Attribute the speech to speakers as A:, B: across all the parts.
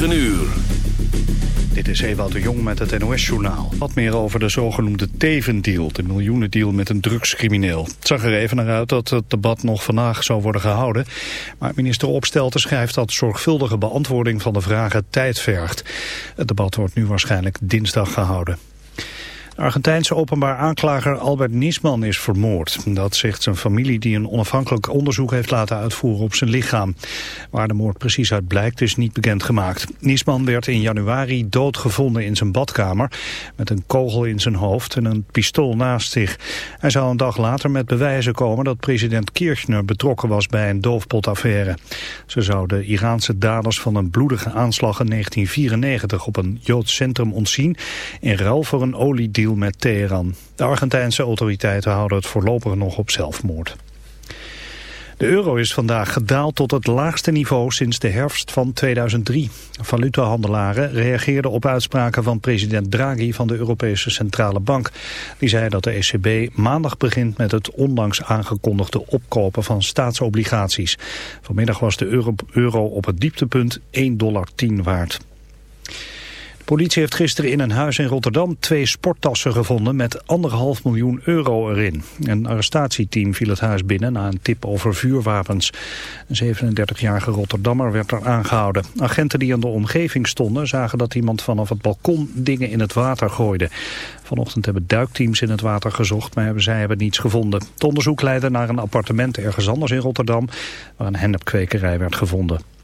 A: 9 uur.
B: Dit is Ewout de Jong met het NOS-journaal. Wat meer over de zogenoemde Teven-deal, de miljoenendeal met een drugscrimineel. Het zag er even naar uit dat het debat nog vandaag zou worden gehouden. Maar minister Opstelten schrijft dat zorgvuldige beantwoording van de vragen tijd vergt. Het debat wordt nu waarschijnlijk dinsdag gehouden. Argentijnse openbaar aanklager Albert Nisman is vermoord. Dat zegt zijn familie die een onafhankelijk onderzoek heeft laten uitvoeren op zijn lichaam. Waar de moord precies uit blijkt is niet bekendgemaakt. Nisman werd in januari doodgevonden in zijn badkamer met een kogel in zijn hoofd en een pistool naast zich. Hij zou een dag later met bewijzen komen dat president Kirchner betrokken was bij een doofpotaffaire. Ze zouden Iraanse daders van een bloedige aanslag in 1994 op een Joods centrum ontzien in ruil voor een oliedeal met Teheran. De Argentijnse autoriteiten houden het voorlopig nog op zelfmoord. De euro is vandaag gedaald tot het laagste niveau sinds de herfst van 2003. Valutahandelaren reageerden op uitspraken van president Draghi van de Europese Centrale Bank. Die zei dat de ECB maandag begint met het onlangs aangekondigde opkopen van staatsobligaties. Vanmiddag was de euro, euro op het dieptepunt 1,10 dollar waard politie heeft gisteren in een huis in Rotterdam twee sporttassen gevonden met anderhalf miljoen euro erin. Een arrestatieteam viel het huis binnen na een tip over vuurwapens. Een 37-jarige Rotterdammer werd er aangehouden. Agenten die in de omgeving stonden zagen dat iemand vanaf het balkon dingen in het water gooide. Vanochtend hebben duikteams in het water gezocht, maar zij hebben niets gevonden. Het onderzoek leidde naar een appartement ergens anders in Rotterdam, waar een hennepkwekerij werd gevonden.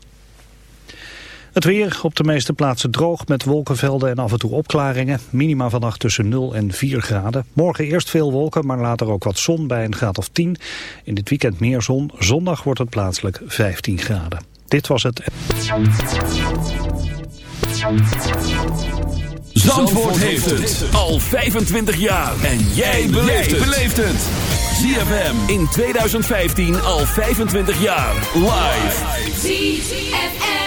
B: Het weer op de meeste plaatsen droog met wolkenvelden en af en toe opklaringen. Minima vannacht tussen 0 en 4 graden. Morgen eerst veel wolken, maar later ook wat zon bij een graad of 10. In dit weekend meer zon. Zondag wordt het plaatselijk 15 graden. Dit was het...
A: Zandvoort heeft het al 25 jaar. En jij beleeft het. ZFM in 2015 al 25 jaar. Live. ZFM.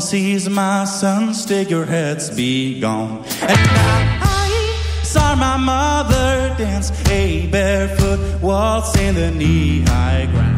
C: Sees my son, stick your heads be gone. And I saw my mother dance a barefoot waltz in the knee-high grass.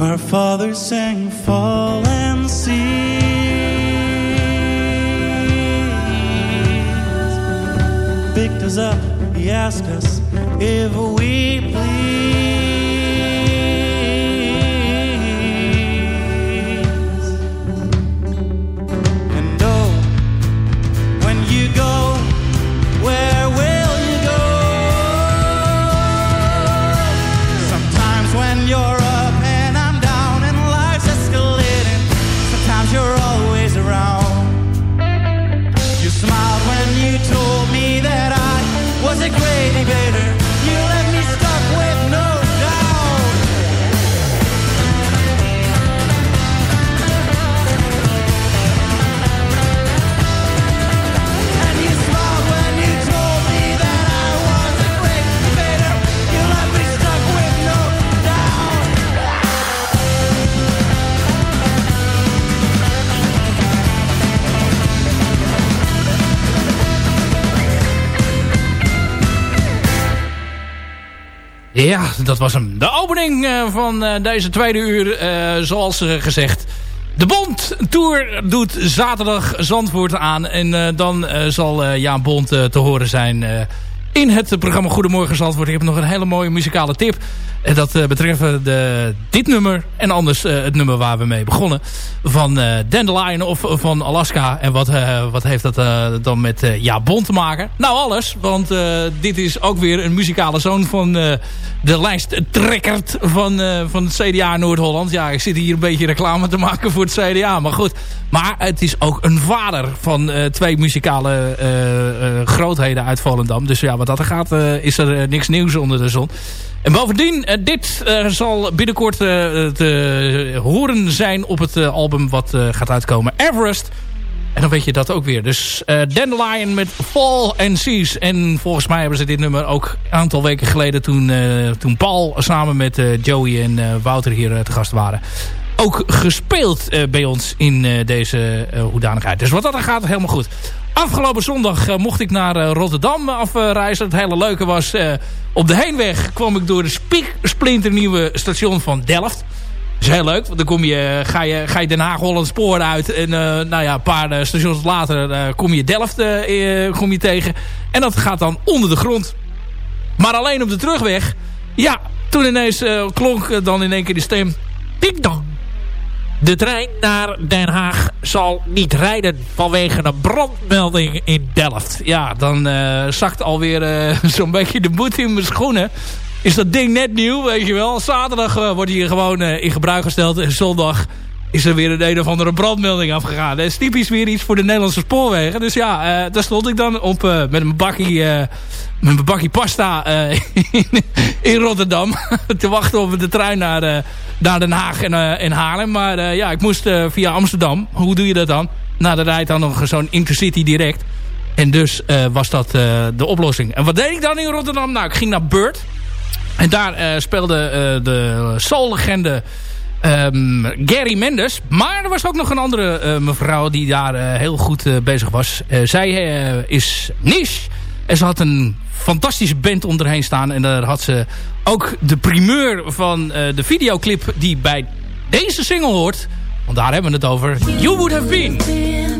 C: Our father sang fall and seas. Picked us up, he asked us if we please
D: Ja, dat was hem. De opening uh, van uh, deze tweede uur, uh, zoals gezegd. De Bond Tour doet zaterdag Zandvoort aan. En dan zal Jaan Bond te horen zijn in het programma Goedemorgen Zandvoort. Ik heb nog een hele mooie muzikale tip. En dat uh, betreft de, dit nummer en anders het nummer waar we mee begonnen. Van uh, Dandelion of van Alaska. En wat, wat heeft dat dan met Ja Bond te maken? Nou alles, want dit is ook weer een muzikale zoon van de lijsttrekker van, van het CDA Noord-Holland. Ja, ik zit hier een beetje reclame te maken voor het CDA, maar goed. Maar het is ook een vader van twee muzikale grootheden uit Volendam. Dus ja, wat dat er gaat is er niks nieuws onder de zon. En bovendien, dit uh, zal binnenkort uh, te horen zijn op het album wat gaat uitkomen. Everest. En dan weet je dat ook weer. Dus Dandelion met Fall and Seas. En volgens mij hebben ze dit nummer ook een aantal weken geleden... toen, toen Paul samen met Joey en Wouter hier te gast waren... ook gespeeld bij ons in deze hoedanigheid. Dus wat dat dan gaat, helemaal goed. Afgelopen zondag uh, mocht ik naar uh, Rotterdam afreizen. Het hele leuke was, uh, op de heenweg kwam ik door de splinternieuwe station van Delft. Dat is heel leuk, want dan kom je, ga, je, ga je Den Haag-Holland Spoor uit. En nou ja, een paar stations later kom je Delft kom je tegen. En dat gaat dan onder de grond. Maar alleen op de terugweg, ja, toen ineens klonk dan in één keer de stem... Ding dong, de trein naar Den Haag zal niet rijden vanwege een brandmelding in Delft. Ja, dan uh, zakt alweer uh, zo'n beetje de boet in mijn schoenen. Is dat ding net nieuw, weet je wel. Zaterdag uh, wordt hij gewoon in gebruik gesteld. En zondag is er weer een een of andere brandmelding afgegaan. Dat is typisch weer iets voor de Nederlandse spoorwegen. Dus ja, daar stond ik dan op met een bakkie met mijn bakje pasta in, in, Rotterdam. te wachten op de trein naar, naar Den Haag en, en Haarlem. Maar ja, ik moest via Amsterdam. Hoe doe je dat dan? Nou, dan rijdt dan nog zo'n Intercity direct. En dus was dat de oplossing. En wat deed ik dan in Rotterdam? Nou, ik ging naar Beurt. En daar speelde de soul-legende... Um, Gary Mendes. Maar er was ook nog een andere uh, mevrouw die daar uh, heel goed uh, bezig was. zij is Niche. En ze had een fantastische band onderheen staan. En daar had ze ook de primeur van de videoclip die bij deze single hoort. Want daar hebben we het over. You Would Have Been.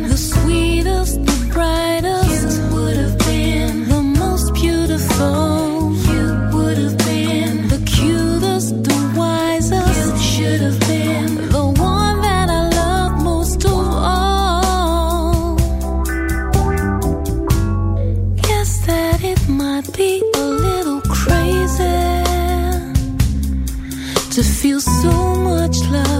D: To feel so much love,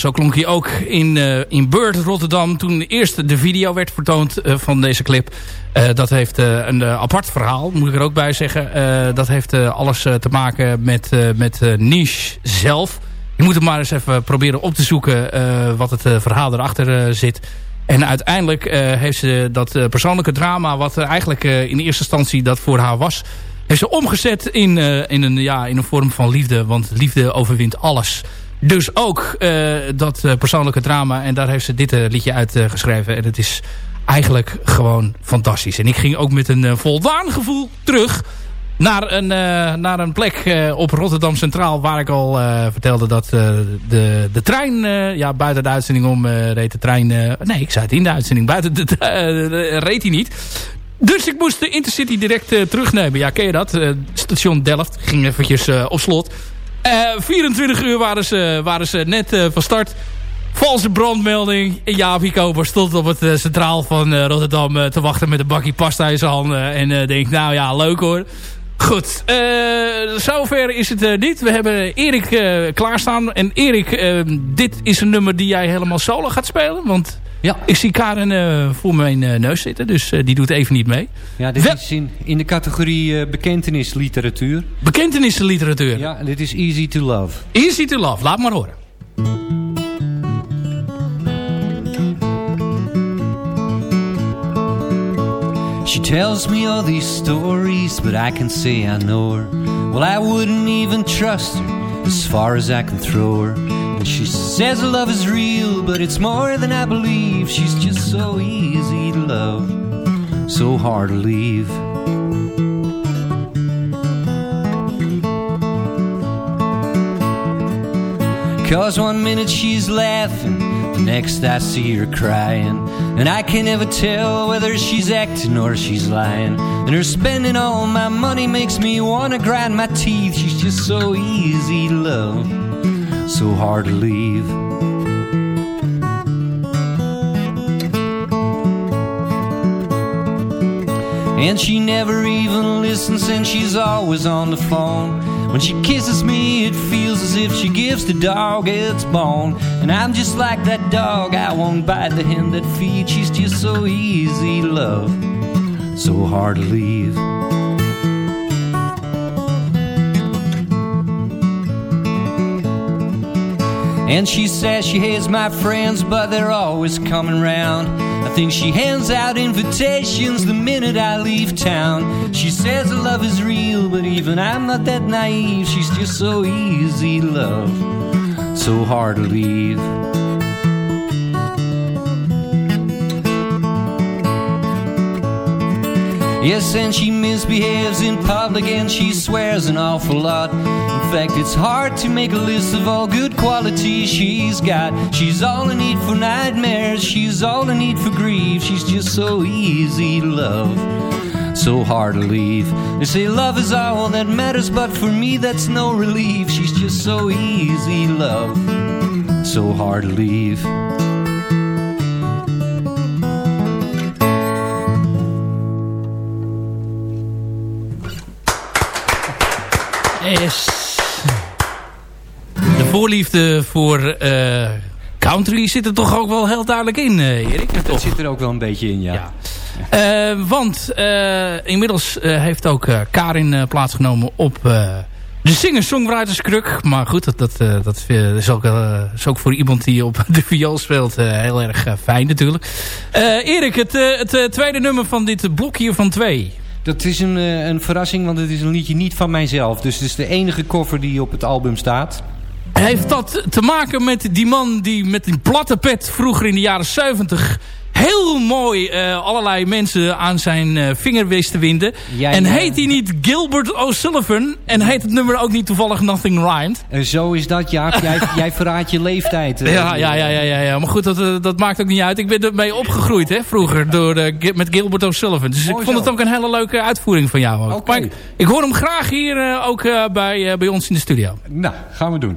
D: zo klonk hij ook in, uh, in Bird Rotterdam toen eerst de video werd vertoond van deze clip. dat heeft een apart verhaal, moet ik er ook bij zeggen. dat heeft alles te maken met, met Niche zelf. Je moet het maar eens even proberen op te zoeken wat het verhaal erachter zit. En uiteindelijk heeft ze dat persoonlijke drama... wat eigenlijk in eerste instantie dat voor haar was heeft ze omgezet in, in, een, ja, in een vorm van liefde. Want liefde overwint alles. Dus ook uh, dat uh, persoonlijke drama. En daar heeft ze dit liedje uitgeschreven. en het is eigenlijk gewoon fantastisch. En ik ging ook met een voldaan gevoel terug naar een, naar een plek op Rotterdam Centraal... waar ik al vertelde dat de, de trein... ja, buiten de uitzending om reed de trein... nee, ik zei het in de uitzending. Buiten de, reed hij niet. Dus ik moest de Intercity direct terugnemen. Ja, ken je dat? Station Delft ging eventjes op slot. 24 uur waren ze, waren ze net van start. Valse brandmelding. Ja, Koper stond op het centraal van Rotterdam te wachten met een bakje pasta in zijn handen. En denk, nou ja, leuk hoor. Goed, zover is het niet. We hebben Erik klaarstaan. En Erik, dit is een nummer die jij helemaal solo gaat spelen. Want ja. Ik zie Karen uh, voor mijn uh, neus zitten, dus uh, die doet even niet mee.
E: Ja, dit is in, in de categorie bekentenisliteratuur.
D: Bekentenisliteratuur?
E: Ja, dit is Easy to Love.
D: Easy to Love, laat maar horen.
F: She tells me all these stories, but I can say I know her. Well, I wouldn't even trust her as far as I can throw her. She says love is real, but it's more than I believe. She's just so easy to love, so hard to leave. Cause one minute she's laughing, the next I see her crying. And I can never tell whether she's acting or she's lying. And her spending all my money makes me wanna grind my teeth. She's just so easy to love so hard to leave. And she never even listens, and she's always on the phone. When she kisses me, it feels as if she gives the dog its bone. And I'm just like that dog, I won't bite the hand that feeds. She's just so easy love, so hard to leave. And she says she hates my friends, but they're always coming round. I think she hands out invitations the minute I leave town. She says her love is real, but even I'm not that naive. She's just so easy love, so hard to leave. Yes, and she misbehaves in public and she swears an awful lot. Fact, it's hard to make a list of all good qualities she's got. She's all I need for nightmares, she's all I need for grief. She's just so easy to love, so hard to leave. They say love is all that matters, but for me that's no relief. She's just so easy to love, so hard to leave.
D: de voorliefde voor uh, country zit er toch ook wel heel duidelijk in, uh, Erik?
E: Dat zit er ook wel een beetje in, ja.
D: ja. Uh, want inmiddels heeft ook Karin plaatsgenomen op de singer-songwriters kruk. Maar goed, dat, dat, dat is, ook, is ook voor iemand die op de viool speelt heel erg fijn natuurlijk. Erik, het, het tweede nummer van dit blokje van twee.
F: Dat is een, een verrassing, want het is een liedje niet van mijzelf. Dus het is de enige cover die op het album staat.
D: Heeft dat te maken met die man die met een platte pet vroeger in de jaren 70 heel mooi uh, allerlei mensen aan zijn uh, vinger wist te winden. En heet hij niet Gilbert O'Sullivan? En heet het nummer ook niet toevallig Nothing Rhymed?
F: En zo is dat, ja. jij, jij verraadt je leeftijd.
D: Uh, ja, ja, ja, ja, ja, ja. Maar goed, dat, dat maakt ook niet uit. Ik ben ermee opgegroeid, hè, vroeger, door, met Gilbert O'Sullivan. Dus ik vond het ook een hele leuke uitvoering van jou. Ook. Okay. Ik, ik, hoor hem graag hier ook bij, bij ons in de studio.
F: Nou, gaan we doen.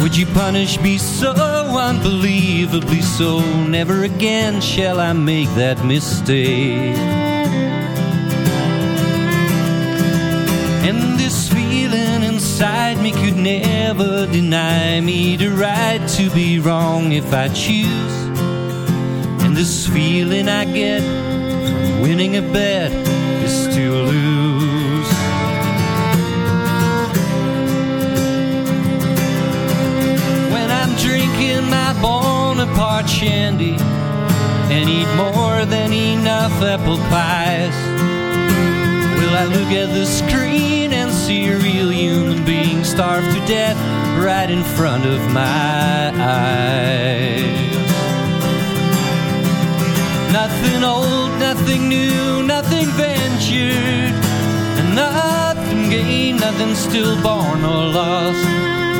F: would you punish me so unbelievably so? Never again shall I make that mistake. And this feeling inside me could never deny me the right to be wrong if I choose. And this feeling I get from winning a bet is to lose. Bonaparte shandy and eat more than enough apple pies? Will I look at the screen and see a real human being starve to death right in front of my eyes? Nothing old, nothing new, nothing ventured, and nothing gained, nothing stillborn or lost,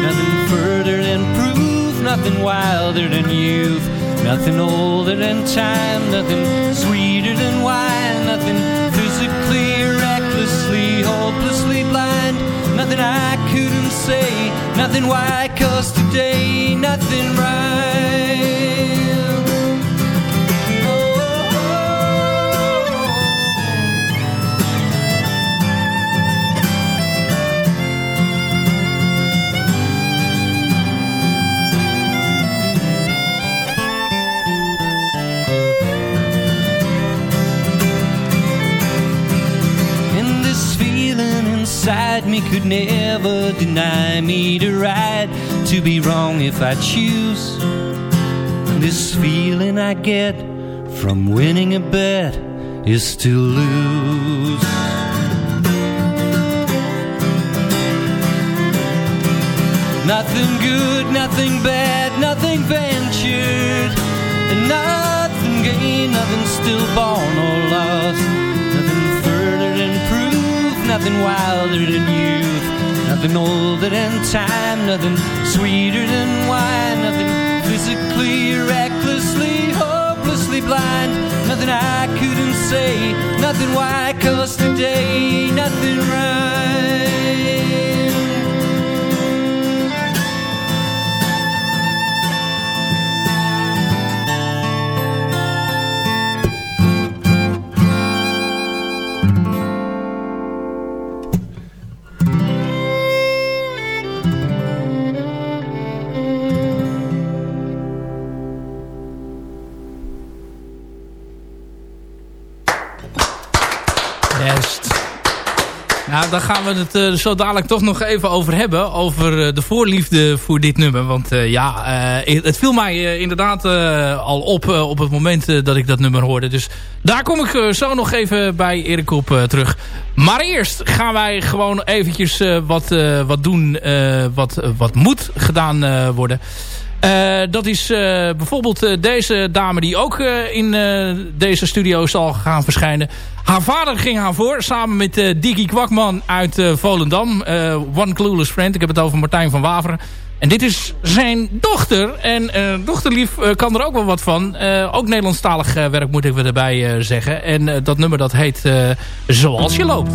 F: nothing further proof nothing wilder than youth, nothing older than time, nothing sweeter than wine, nothing physically, recklessly, hopelessly blind, nothing I couldn't say, nothing why, cause today nothing right. Me could never deny me the right to be wrong if I choose. This feeling I get from winning a bet is to lose. Nothing good, nothing bad, nothing ventured, and nothing gained, nothing stillborn or lost nothing wilder than youth, nothing older than time, nothing sweeter than wine, nothing physically, recklessly, hopelessly blind, nothing I couldn't say, nothing why, cause today, nothing right.
D: Daar gaan we het uh, zo dadelijk toch nog even over hebben. Over uh, de voorliefde voor dit nummer. Want uh, ja, het viel mij inderdaad al op op het moment dat ik dat nummer hoorde. Dus daar kom ik zo nog even bij Erik op terug. Maar eerst gaan wij gewoon eventjes wat, wat doen wat, wat moet gedaan worden. Uh, dat is uh, bijvoorbeeld uh, deze dame die ook in deze studio zal gaan verschijnen. Haar vader ging haar voor, samen met Dickie Kwakman uit Volendam. One Clueless Friend, ik heb het over Martijn van Waveren. En dit is zijn dochter. En dochterlief kan er ook wel wat van. ook Nederlandstalig werk moet ik erbij zeggen. En dat nummer dat heet Zoals je loopt.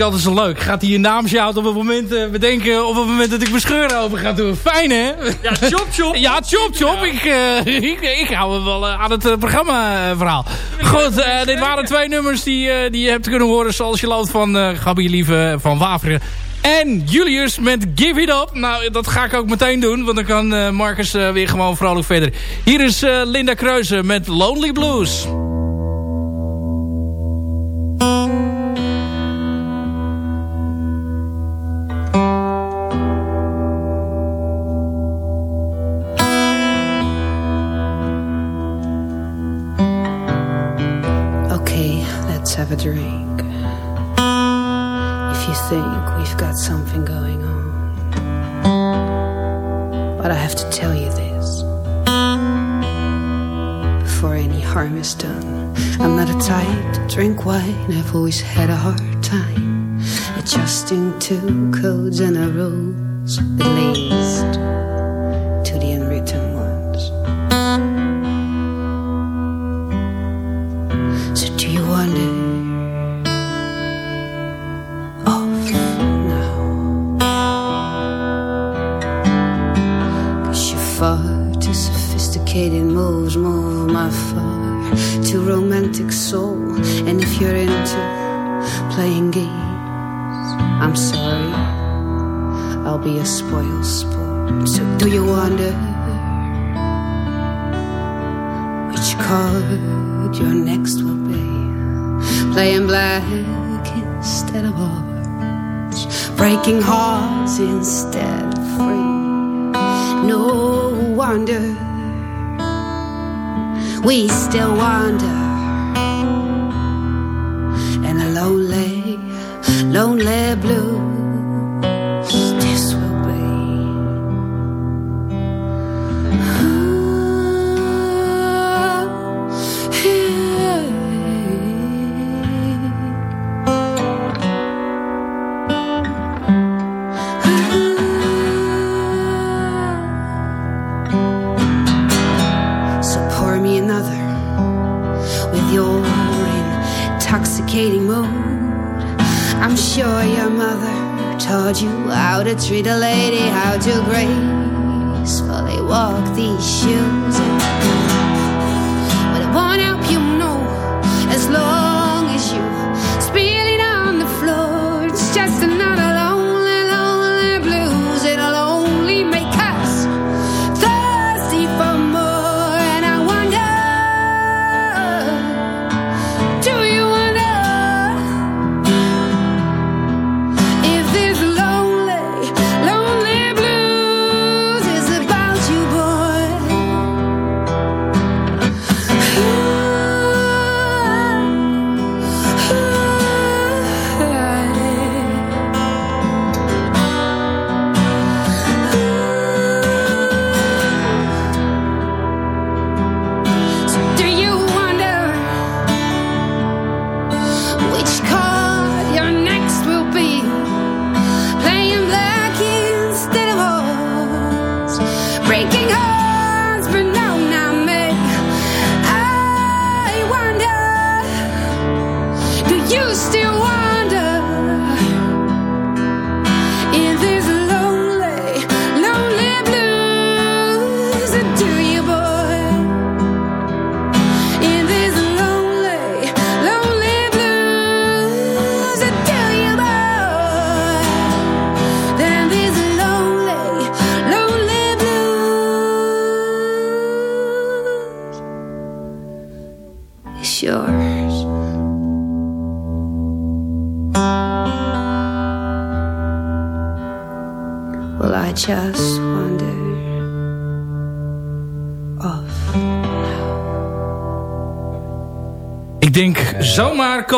D: Ik altijd zo leuk. Gaat hij je naamshout op het moment uh, bedenken... op het moment dat ik mijn scheur over ga doen. Fijn, hè?
G: Ja, chop chop.
D: ja, chop chop. Ja. Ik, uh, ik, ik, hou me wel aan het programma-verhaal. Goed, dit waren twee nummers die, die je hebt kunnen horen... zoals je loopt van uh, Gabi Lieve van Waveren. En Julius met Give It Up. Nou, dat ga ik ook meteen doen. Want dan kan Marcus weer gewoon vrolijk verder. Hier is Linda Kreuzen met Lonely Blues.
H: Wine, I've always had a hard time adjusting to codes and rules, we still wander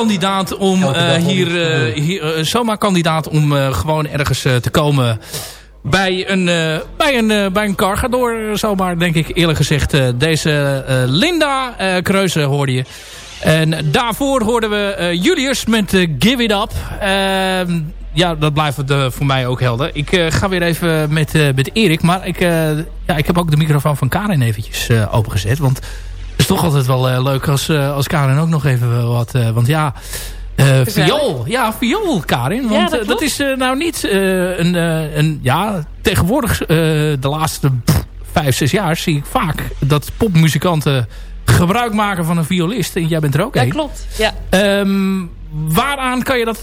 D: kandidaat om eh, hier, hier eh, zomaar kandidaat om gewoon ergens te komen bij een, bij een, bij een cargador. Zomaar denk ik eerlijk gezegd. Deze Linda Kreuze hoorde je. En daarvoor hoorden we Julius met Give It Up. Ehm, ja, dat blijft voor mij ook helder. Ik ga weer even met, met Erik. Maar ik, ja, ik heb ook de microfoon van Karin eventjes opengezet. Want is toch altijd wel eh, leuk als, eh, als Karin ook nog even wat... eh, want ja, Uh, viool, ja, viool, Karin. Want ja, dat, dat, is uh, nou niet een, een... Ja, tegenwoordig de laatste pff, vijf, zes jaar zie ik vaak dat popmuzikanten gebruik maken van een violist. En jij bent er ook
G: een. Ja, klopt. Ja.
D: Um, waaraan kan je dat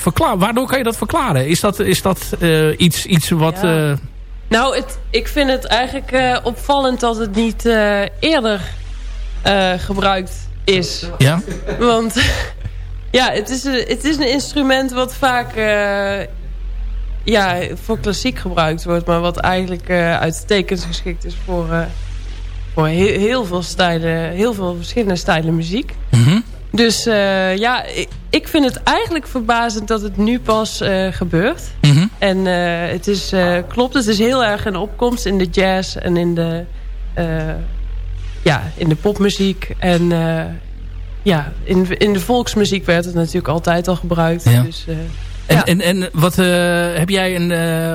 D: verklaren? Waardoor kan je dat verklaren? Is dat, is dat iets, iets wat... Ja.
G: Nou, het, ik vind het eigenlijk opvallend dat het niet eerder gebruikt is.
D: Ja?
G: Want ja, het is, een, het is een instrument wat vaak ja, voor klassiek gebruikt wordt. Maar wat eigenlijk uitstekend geschikt is voor, voor heel, heel, veel stijlen, heel veel verschillende stijlen muziek.
D: Mm -hmm.
G: Dus ja, ik, ik, vind het eigenlijk verbazend dat het nu pas gebeurt.
D: Mm -hmm.
G: En het is, klopt, het is heel erg een opkomst in de jazz en in de ja, in de popmuziek. En ja, in, in de volksmuziek werd het natuurlijk altijd al gebruikt.
D: Ja.
G: Dus,
D: en,
G: ja.
D: en, en wat heb jij een,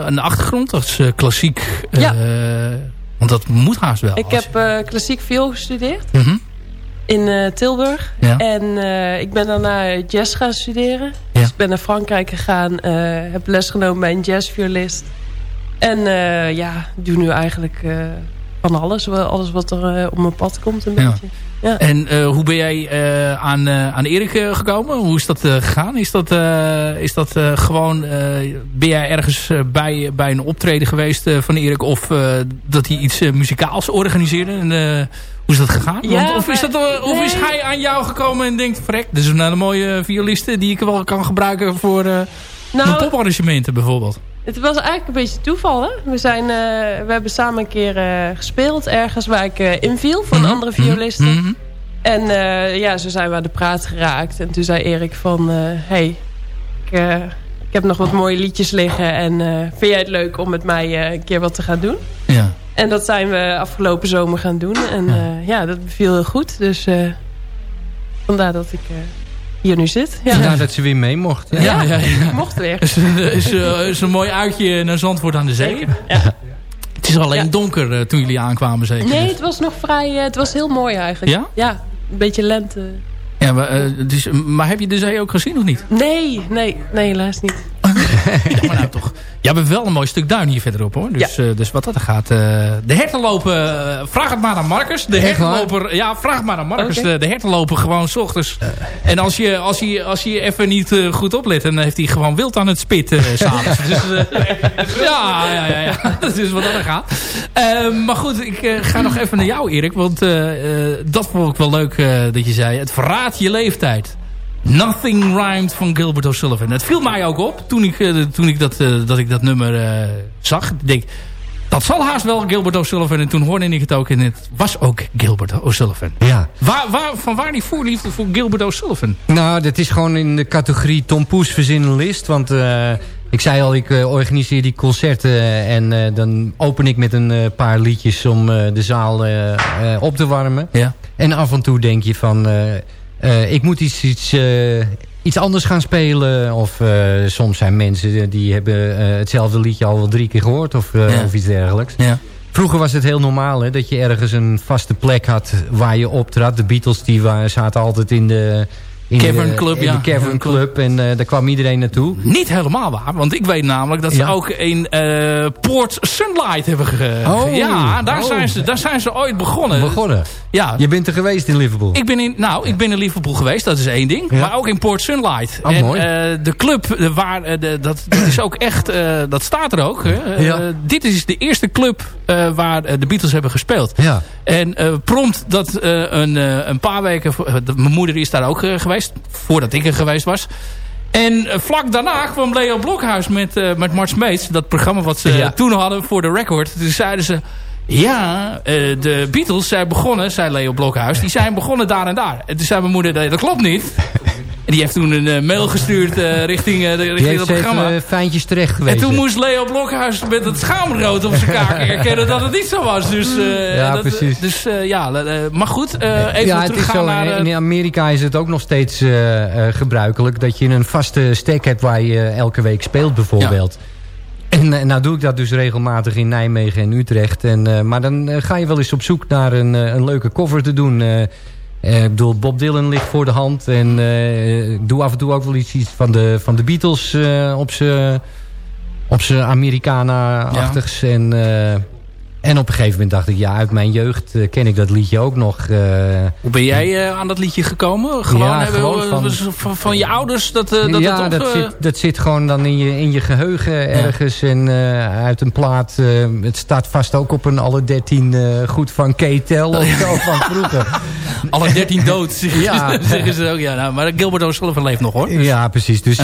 D: een achtergrond als klassiek?
G: Ja.
D: want dat moet haast wel.
G: Ik heb klassiek viool gestudeerd.
D: Mm -hmm.
G: In Tilburg.
D: Ja.
G: En ik ben daarna jazz gaan studeren.
D: Ja.
G: Dus ik ben naar Frankrijk gegaan. heb les genomen bij een jazzviolist. En ja, doe nu eigenlijk van alles. Alles wat er uh, op mijn pad komt een
D: ja.
G: beetje. Ja.
D: En uh, hoe ben jij uh, aan, aan Erik gekomen? Hoe is dat gegaan? Is dat, is dat gewoon... ben jij ergens bij, bij een optreden geweest van Erik? Of dat hij iets muzikaals organiseerde? En, hoe is dat gegaan?
G: Ja,
D: Want, of is, dat,
G: nee.
D: of is hij aan jou gekomen en denkt... Vrek, dit is een hele mooie violiste die ik wel kan gebruiken voor... Nou, poparrangementen bijvoorbeeld.
G: Het was eigenlijk een beetje toeval. Hè? We, zijn, uh, we hebben samen een keer uh, gespeeld ergens waar ik uh, inviel van
D: mm -hmm.
G: andere violisten.
D: Mm -hmm.
G: En ja, zo zijn we aan de praat geraakt. En toen zei Erik van... hey, ik, ik heb nog wat mooie liedjes liggen. En vind jij het leuk om met mij een keer wat te gaan doen?
D: Ja.
G: En dat zijn we afgelopen zomer gaan doen. En ja, ja dat beviel heel goed. Dus vandaar dat ik hier nu zit. Ja.
E: Vandaar dat ze weer mee mocht.
G: Ja, ja, ja, ja. mocht weer.
D: is, is, is een mooi uitje naar Zandvoort aan de zee.
G: Ja.
D: Het is alleen donker toen jullie aankwamen zeker?
G: Nee, het was nog vrij... Het was heel mooi eigenlijk.
D: Ja?
G: Ja, een beetje lente.
D: Ja, maar, dus, maar heb je de zee ook gezien of niet?
G: Nee, nee, nee helaas niet.
D: ja, maar nou toch. Je hebt wel een mooi stuk duin hier verderop hoor. Dus,
G: ja.
D: uh, dus wat dat gaat. Uh, de herten lopen. Uh, vraag het maar aan Marcus. De herten lopen. Ja, vraag het maar aan Marcus. Okay. De, de gewoon s ochtends. en als je, als, je, als je even niet goed oplet. Dan heeft hij gewoon wild aan het spit s'avonds. dus, ja, ja, ja, ja. Dat is wat dat gaat. maar goed, ik ga nog even naar jou Erik. Want dat vond ik wel leuk dat je zei. Het verraadt je leeftijd. Nothing Rhymed van Gilbert O'Sullivan. Het viel mij ook op toen ik, uh, toen ik, dat, uh, dat, ik dat nummer uh, zag. Ik denk, dat zal haast wel Gilbert O'Sullivan. En toen hoorde ik het ook. En het was ook Gilbert O'Sullivan.
E: Ja.
D: Waar, waar, van waar die voorliefde voor Gilbert O'Sullivan?
E: Nou, dat is gewoon in de categorie Tom Poes verzinnenlist. Want ik zei al, ik organiseer die concerten. En dan open ik met een paar liedjes om de zaal op te warmen.
D: Ja.
E: En af en toe denk je van... Uh, ik moet iets, iets, uh, iets anders gaan spelen. Of uh, soms zijn mensen die hebben hetzelfde liedje al wel drie keer gehoord. Of,
D: ja.
E: of iets dergelijks.
D: Ja.
E: Vroeger was het heel normaal hè, dat je ergens een vaste plek had waar je optrad. De Beatles die waren, zaten altijd in de... In
D: Cavern Club,
E: in
D: ja.
E: de Cavern Club. En uh, daar kwam iedereen naartoe.
D: Niet helemaal waar. Want ik weet namelijk dat ze
E: Ja.
D: ook in uh, Port Sunlight hebben ge...
E: Oh.
D: ja, daar,
E: Oh.
D: zijn ze, daar zijn ze ooit begonnen.
E: Begonnen.
D: Ja,
E: Je bent er geweest in Liverpool.
D: Ik ben in, nou, ik ben in Liverpool geweest, dat is één ding.
E: Ja.
D: Maar ook in Port Sunlight.
E: Oh,
D: en
E: mooi.
D: eh, de club, eh, waar, eh, de, dat, dat is ook echt, eh, dat staat er ook. Hè. Eh,
E: Ja.
D: dit is de eerste club eh, waar eh, de Beatles hebben gespeeld.
E: Ja.
D: En eh, prompt dat eh, een, eh, een paar weken... eh, mijn moeder is daar ook eh, geweest. Voordat ik er geweest was. En eh, vlak daarna kwam Leo Blokhuis met, eh met Mart Smeets. Dat programma wat ze
E: Ja.
D: toen hadden voor de record. Toen zeiden ze... Ja, eh, de Beatles zijn begonnen, zei Leo Blokhuis. Die zijn begonnen daar en daar. En toen zei mijn moeder, dat klopt niet. En die heeft toen een eh, mail gestuurd eh, richting,
E: Die
D: richting
E: heeft
D: dat programma.
E: even eh, fijntjes terecht geweest.
D: En toen moest Leo Blokhuis met het schaamrood op zijn kaak erkennen dat het niet zo was. Dus,
E: Ja,
D: dat,
E: precies.
D: Dus ja, maar goed, even
E: ja, het is
D: teruggaan
E: zo.
D: naar...
E: in Amerika is het ook nog steeds gebruikelijk... dat je een vaste stack hebt waar je elke week speelt bijvoorbeeld. En eh, nou doe ik dat dus regelmatig in Nijmegen en Utrecht. En, eh, maar dan eh, ga je wel eens op zoek naar een, een leuke cover te doen. ik bedoel, Bob Dylan ligt voor de hand. En ik doe af en toe ook wel iets, iets van, de, van de Beatles op zijn op Americana-achtigs. En en op een gegeven moment dacht ik, ja, uit mijn jeugd uh, ken ik dat liedje ook nog. Uh,
D: Hoe ben jij uh, aan dat liedje gekomen? Gewoon, ja, hebben, gewoon van, van, van, je ouders? Dat, dat
E: ja,
D: het
E: op, dat, zit, dat zit gewoon dan in je, in je geheugen ergens. Ja. En uit een plaat, het staat vast ook op een alle dertien goed van Ketel of zo van vroeger.
D: alle dertien dood, ja. zeggen ze ook. Ja, nou, maar Gilbert O'Sullivan leeft nog hoor.
E: Ja, precies. Dus,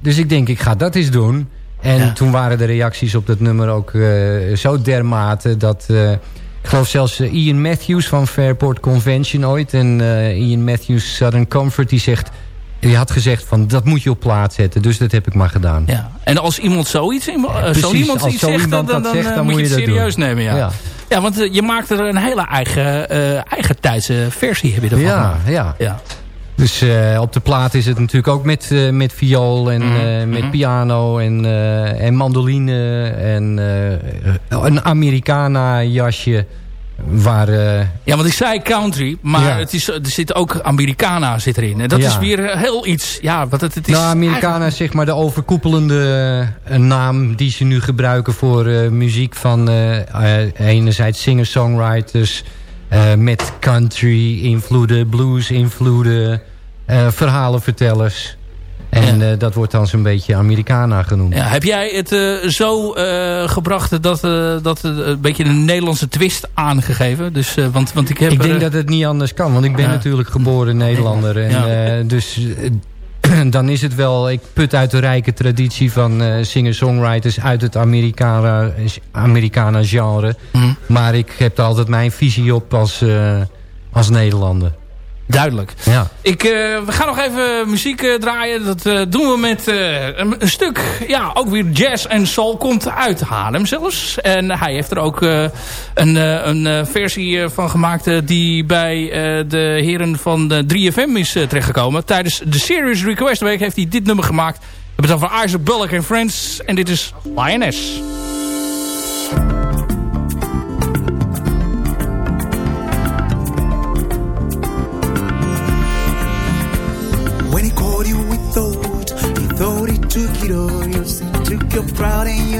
E: dus ik denk, ik ga dat eens doen. En toen waren de reacties op dat nummer ook uh, zo dermate dat... Uh, ik geloof zelfs uh, Ian Matthews van Fairport Convention ooit. En Ian Matthews Southern Comfort die zegt... Die had gezegd van dat moet je op plaats zetten. Dus dat heb ik maar gedaan.
D: Ja. En als iemand zoiets, Precies, zo iemand iets zegt, dan, dan, zegt, dan, moet je het serieus nemen. Ja. ja. Ja. want je maakt er een hele eigen, eigen tijdse versie heb je ervan.
E: Ja, ja. ja. Dus uh, op de plaat is het natuurlijk ook met, uh, met viool en uh, met mhm. piano en, en mandoline en een Americana jasje. Waar,
D: ja, want ik zei country, maar het is, er zit ook Americana zit erin. En dat is weer heel iets... Ja, wat het, het is
E: nou, Americana is zeg maar de overkoepelende naam die ze nu gebruiken voor muziek van enerzijds singer-songwriters... Uh, met country-invloeden, blues-invloeden, uh, verhalenvertellers. En ja. uh, dat wordt dan zo'n beetje Americana genoemd.
D: Ja, heb jij het zo gebracht dat, dat een beetje een Nederlandse twist aangegeven? Dus, want, want ik, heb
E: ik denk dat het niet anders kan, want ik ben natuurlijk geboren Nederlander. En, dus dan is het wel... Ik put uit de rijke traditie van uh, singer-songwriters... uit het Americana, Americana genre. Mhm. Maar ik heb er altijd mijn visie op als, uh, als Nederlander.
D: Duidelijk. Ja. Ik, uh, we gaan nog even muziek uh, draaien. Dat uh, doen we met een, een, stuk, ja, ook weer jazz en soul. Komt uit Haarlem zelfs. En hij heeft er ook een, een versie van gemaakt... die bij de heren van de 3FM is terechtgekomen. Tijdens de Serious Request Week heeft hij dit nummer gemaakt. We hebben het over Isaac Bullock en Friends. En dit is Lioness.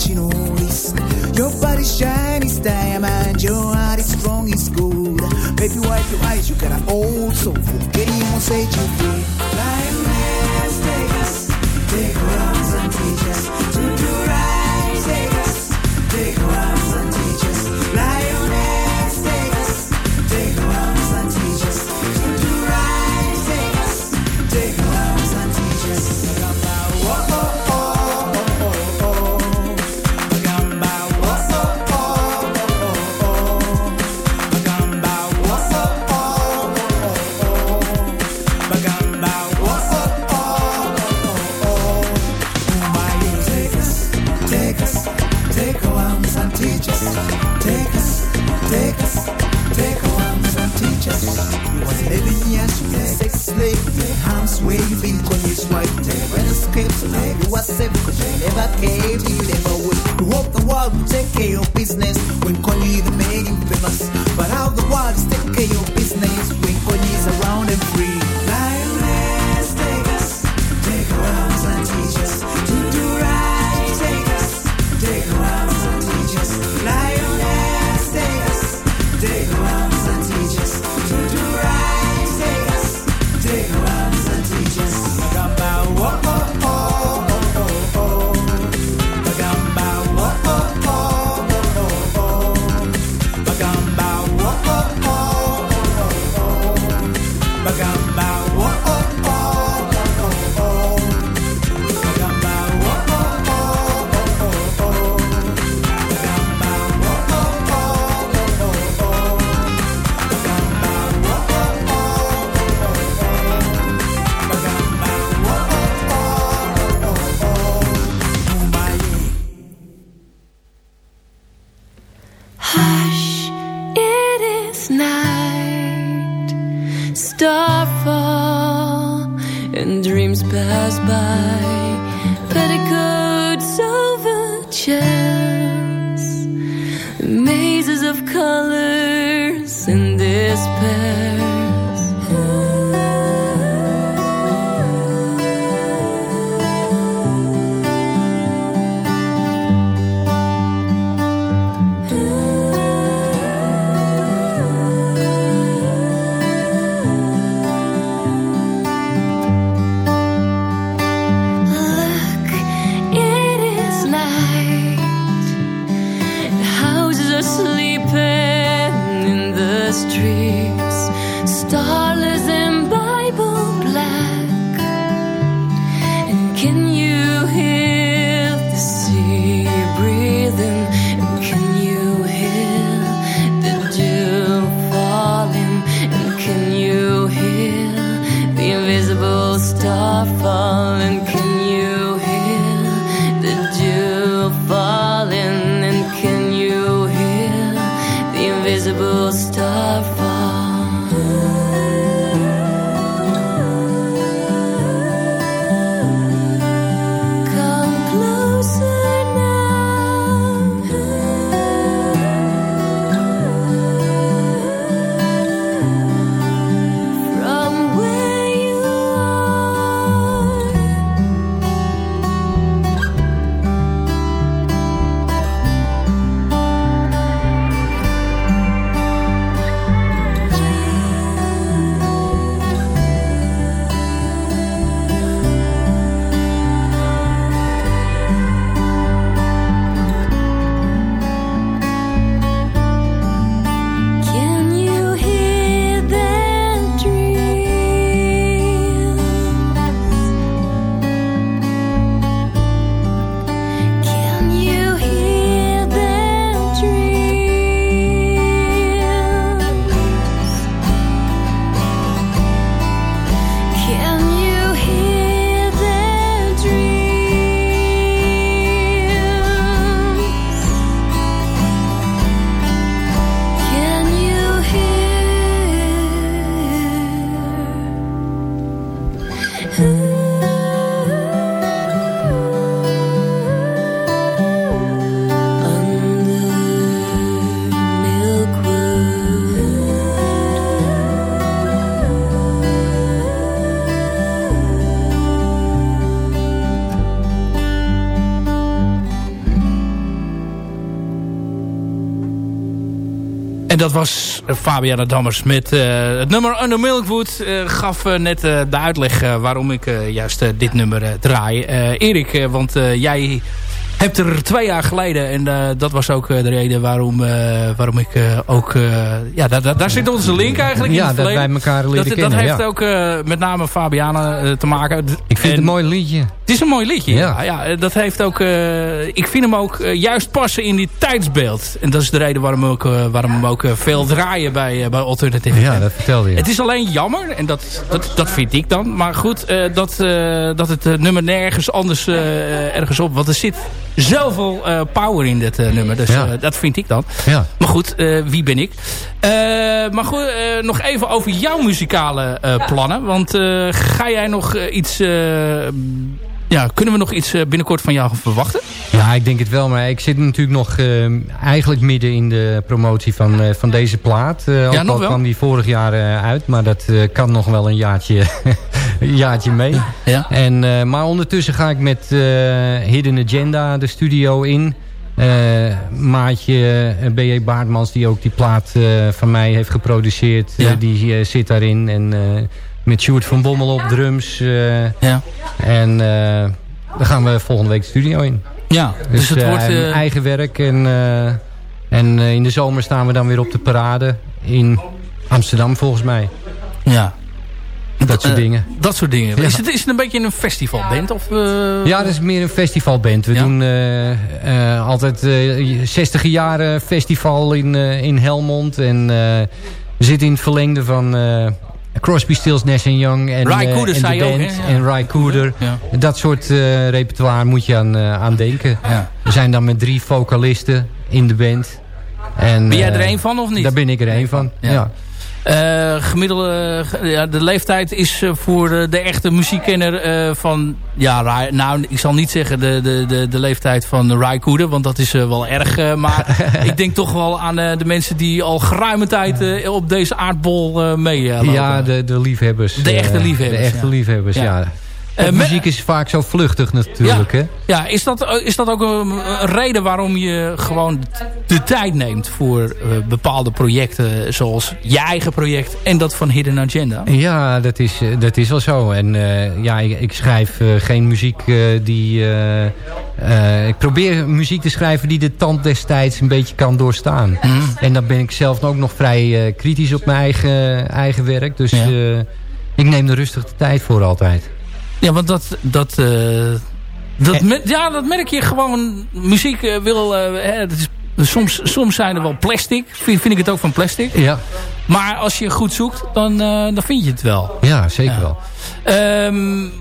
I: Watching all this. Your body's shiny as diamond, your heart is strong as gold. Baby, wipe your eyes, you got an old soul. Won't set you free. Lioness,
D: Fabiana Dammers met uh, het nummer Under Milkwood. Uh, gaf net de uitleg waarom ik juist dit nummer draai. Erik, want jij hebt er twee jaar geleden, en dat was ook de reden waarom, waarom ik ook... ja, daar, daar zit onze link eigenlijk
E: ja,
D: in
E: dat wij elkaar leren
D: dat,
E: kennen.
D: Dat heeft
E: ja.
D: ook met name Fabiana te maken.
E: Ik vind en, het een mooi liedje.
D: Het is een mooi liedje, ja. ja, ja dat heeft ook... ik vind hem ook juist passen in die tijdsbeeld. En dat is de reden waarom, ook, waarom hem ook veel draaien bij, bij Alternative.
E: Ja, dat vertelde je.
D: Het is alleen jammer, en dat, dat, dat vind ik dan. Maar goed, dat, dat het nummer nergens anders ergens op... Want er zit zoveel power in dit nummer. Dus ja. dat vind ik dan.
E: Ja.
D: Maar goed, wie ben ik? maar goed, nog even over jouw muzikale plannen. Want ga jij nog iets... ja, kunnen we nog iets binnenkort van jou verwachten?
E: Ja, ik denk het wel. Maar ik zit natuurlijk nog eigenlijk midden in de promotie van, van deze plaat. Uh,
D: ja, nog wel.
E: kwam die vorig jaar uit. Maar dat kan nog wel een jaartje, een jaartje mee.
D: Ja.
E: En, maar ondertussen ga ik met Hidden Agenda de studio in. Maatje B.J. Baartmans, die ook die plaat van mij heeft geproduceerd.
D: Ja.
E: die zit daarin. En met Sjoerd van Bommel op drums.
D: ja.
E: En dan gaan we volgende week de studio in.
D: Ja, dus,
E: dus
D: het wordt...
E: eigen werk. En, en in de zomer staan we dan weer op de parade. In Amsterdam volgens mij.
D: Ja,
E: dat soort
D: uh,
E: dingen.
D: Dat soort dingen.
E: Ja.
D: Is, het, is het een beetje een festivalband? Of, uh...
E: Ja, dat is meer een festivalband. We
D: Ja?
E: doen uh, altijd 60 jaren festival in, in Helmond. En we zitten in het verlengde van Crosby, Stills, Nash Young. En,
D: Ry Cooder
E: en
D: zei
E: de
D: ook,
E: band.
D: hè? Ja.
E: En Ry Cooder.
D: Ja.
E: Dat soort repertoire moet je aan, aan denken.
D: Ja.
E: We zijn dan met drie vocalisten in de band. En,
D: Ben jij er één van of niet?
E: Daar ben ik er één van,
D: Ja.
E: Ja.
D: gemiddelde, ja, de leeftijd is voor de echte muziekkenner van... Ja, nou, ik zal niet zeggen de, de, de, de leeftijd van Rai Koede, want dat is wel erg. maar ik denk toch wel aan de mensen die al geruime tijd op deze aardbol meelopen.
E: ja, de, de liefhebbers.
D: De echte liefhebbers.
E: De echte liefhebbers, ja. Uh, muziek is vaak zo vluchtig natuurlijk.
D: Ja,
E: hè?
D: ja is, dat, eh, is dat ook een, reden waarom je gewoon de tijd neemt voor uh, bepaalde projecten zoals je eigen project en dat van Hidden Agenda?
E: Ja, dat is, dat is wel zo. En uh, ja, ik, ik schrijf geen muziek die... ik probeer muziek te schrijven die de tand destijds een beetje kan doorstaan. Mm. En dan ben ik zelf ook nog vrij kritisch op mijn eigen, eigen werk. Dus ja. ik neem er rustig de tijd voor altijd.
D: Ja, want dat... dat uh, dat me, ja, dat merk je gewoon. Muziek uh, wil... Uh, is, soms, soms zijn er wel plastic. Vind, vind ik het ook van plastic.
E: Ja.
D: Maar als je goed zoekt, dan, dan vind je het wel.
E: Ja, zeker ja. wel.
D: Um,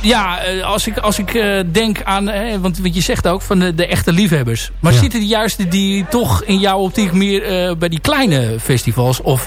D: ja, als ik, als ik uh, denk aan... Eh, want wat je zegt ook, van de, de echte liefhebbers. Maar ja. zitten die juist die toch in jouw optiek meer uh, bij die kleine festivals? Of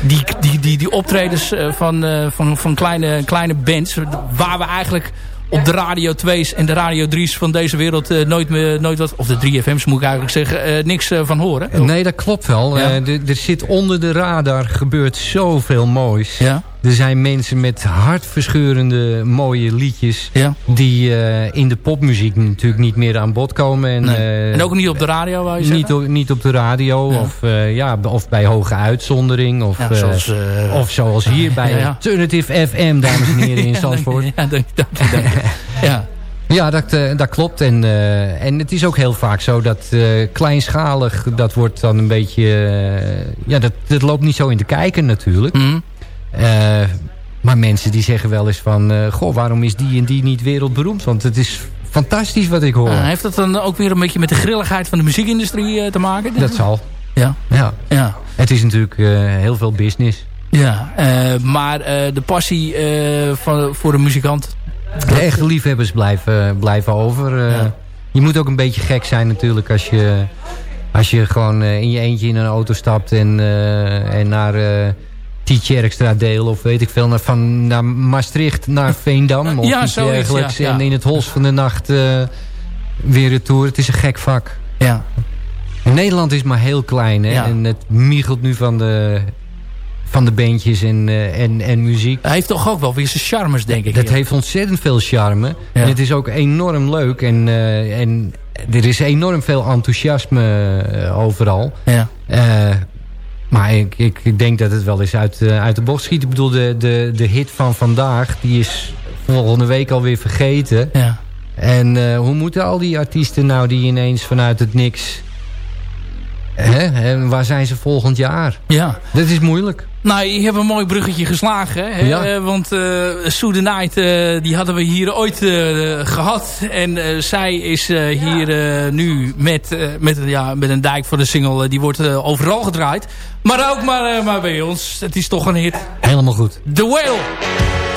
D: die, die, die, die optredens van, van, van kleine, kleine bands... waar we eigenlijk op de Radio 2's en de Radio 3's van deze wereld uh, nooit, meer, nooit wat... of de 3FM's moet ik eigenlijk zeggen, uh, niks uh, van horen.
E: Nee, dat klopt wel. Ja. er zit onder de radar gebeurt zoveel moois.
D: Ja.
E: Er zijn mensen met hartverscheurende mooie liedjes... Ja. die in de popmuziek natuurlijk niet meer aan bod komen. En,
D: nee. en ook niet op de radio, wou je
E: niet, niet op de radio. Ja. Of, ja, of bij hoge uitzondering. Of, ja, zoals, of zoals hier bij Alternative FM, dames en heren in Zandvoort.
D: ja, dank, dank, dank. ja.
E: Ja, dat, uh, dat klopt. En, uh, en het is ook heel vaak zo dat uh, kleinschalig, dat wordt dan een beetje... ja, dat, dat loopt niet zo in te kijken natuurlijk.
D: Mm.
E: maar mensen die zeggen wel eens van... goh, waarom is die en die niet wereldberoemd? Want het is fantastisch wat ik hoor.
D: heeft dat dan ook weer een beetje met de grilligheid van de muziekindustrie te maken?
E: Dat zal.
D: Ja.
E: ja.
D: ja.
E: Het is natuurlijk heel veel business.
D: Ja, maar de passie van, voor de muzikant
E: de echte liefhebbers blijven, blijven over. Uh, ja. Je moet ook een beetje gek zijn natuurlijk als je, als je gewoon uh, in je eentje in een auto stapt en, uh, en naar extra deel of weet ik veel, naar, van, naar Maastricht naar Veendam of
D: ja,
E: iets
D: dergelijks. Ja, ja.
E: En in het hols van de nacht weer retour. Het is een gek vak.
D: Ja.
E: Nederland is maar heel klein hè? en het miegelt nu van de van de bandjes en, uh, en, en muziek.
D: Hij heeft toch ook wel weer zijn charmes, denk ik.
E: Dat heeft ontzettend veel charme. Ja. En het is ook enorm leuk. En, uh, en er is enorm veel enthousiasme uh, overal.
D: Ja.
E: maar ik, ik, denk dat het wel eens uit, uit de bocht schiet. Ik bedoel, de, de, de hit van vandaag... die is volgende week alweer vergeten.
D: Ja.
E: En hoe moeten al die artiesten nou... die ineens vanuit het niks... Hè? En waar zijn ze volgend jaar?
D: Ja.
E: Dat is moeilijk.
D: Nou, je hebt een mooi bruggetje geslagen. Hè?
E: Ja.
D: Uh, want uh, Sue the Night, uh, die hadden we hier ooit uh, gehad. En zij is hier nu met, met, ja, met een dijk voor de single. die wordt overal gedraaid. Maar ook maar, maar bij ons. Het is toch een hit.
E: Helemaal goed.
D: The Whale.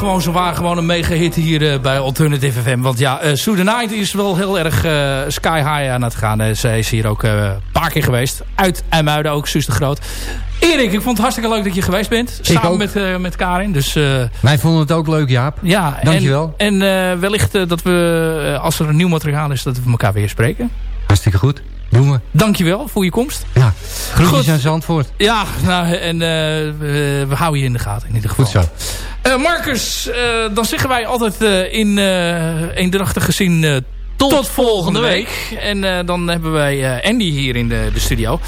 D: Gewoon zowaar gewoon een mega hit hier bij Alternative FM. Want ja, uh, Sue the Night is wel heel erg sky high aan het gaan. zij is hier ook een paar keer geweest. Uit IJmuiden ook, Suus de Groot. Erik, ik vond het hartstikke leuk dat je geweest bent. Samen met, met Karin. Dus,
E: Wij vonden het ook leuk, Jaap.
D: Ja,
E: Dankjewel.
D: En, en wellicht dat we, als er een nieuw materiaal is, dat we elkaar weer spreken.
E: Hartstikke goed. Doen we.
D: Dankjewel voor je komst.
E: Ja, groetjes aan Zandvoort.
D: Ja, nou, en we, we, houden je in de gaten in ieder geval.
E: Goed
D: zo. Marcus, dan zeggen wij altijd in eendrachtig gezien tot, tot, volgende week. week. En dan hebben wij Andy hier in de, de studio.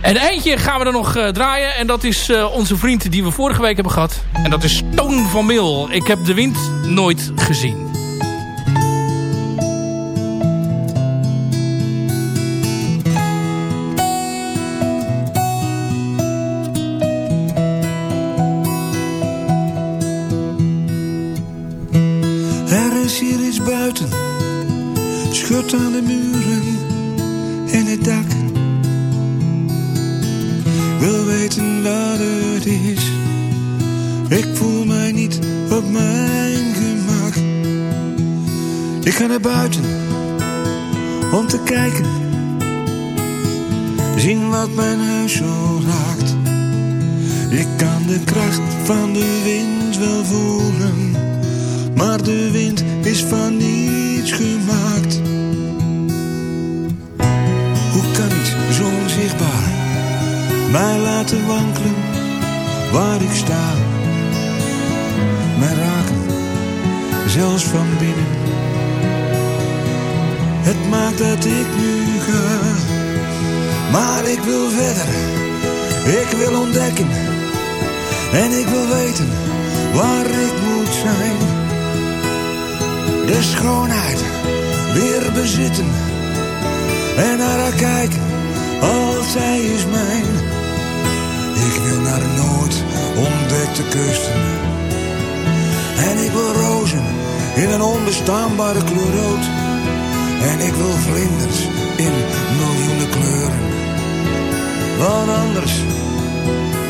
D: En eentje gaan we er nog draaien. En dat is onze vriend die we vorige week hebben gehad. En dat is Toon van Mil. Ik heb de wind nooit gezien.
J: Aan de muren. In het dak wil weten wat het is. Ik voel mij niet op mijn gemak. Ik ga naar buiten om te kijken. Zien wat mijn huis zo raakt. Ik kan de kracht van de wind wel voelen. Maar de wind is van niets mij laten wankelen waar ik sta. Mij raken, zelfs van binnen. Het maakt dat ik nu ga, maar ik wil verder. Ik wil ontdekken en ik wil weten waar ik moet zijn. De schoonheid weer bezitten en naar haar kijken als zij is mijn. Naar nooit ontdekte kusten. En ik wil rozen in een onbestaanbare kleur rood. En ik wil vlinders in miljoenen kleuren. Want anders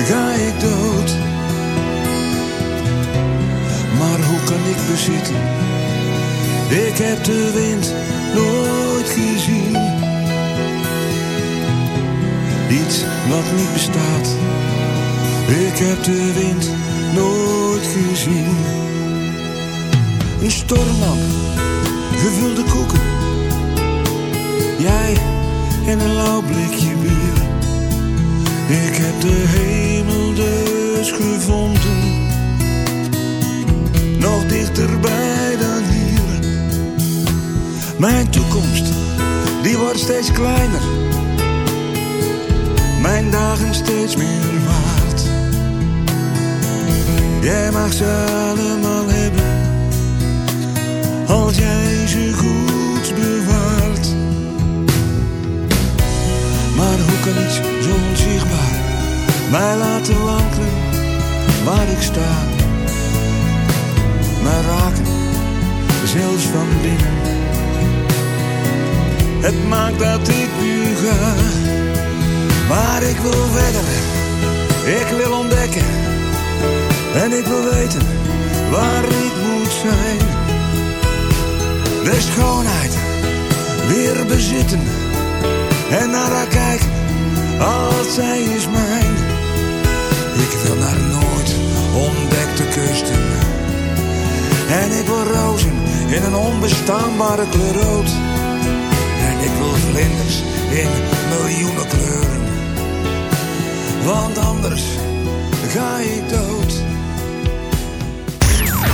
J: ga ik dood. Maar hoe kan ik bezitten? Ik heb de wind nooit gezien. Iets wat niet bestaat ik heb de wind nooit gezien. Een stormlamp, gevulde koeken. Jij en een lauw blikje bier. Ik heb de hemel dus gevonden. Nog dichterbij dan hier. Mijn toekomst, die wordt steeds kleiner. Mijn dagen steeds meer Jij mag ze allemaal hebben, als jij ze goed bewaart. Maar hoe kan iets zo onzichtbaar mij laten wankelen waar ik sta? Mij raken, zelfs van binnen. Het maakt dat ik nu ga, maar ik wil verder. Ik wil ontdekken en ik wil weten waar ik moet zijn. De schoonheid weer bezitten. En naar haar kijken als zij is mijn. Ik wil naar nooit ontdekte kusten. En ik wil rozen in een onbestaanbare kleur rood. En ik wil vlinders in miljoenen kleuren. Want anders ga ik dood.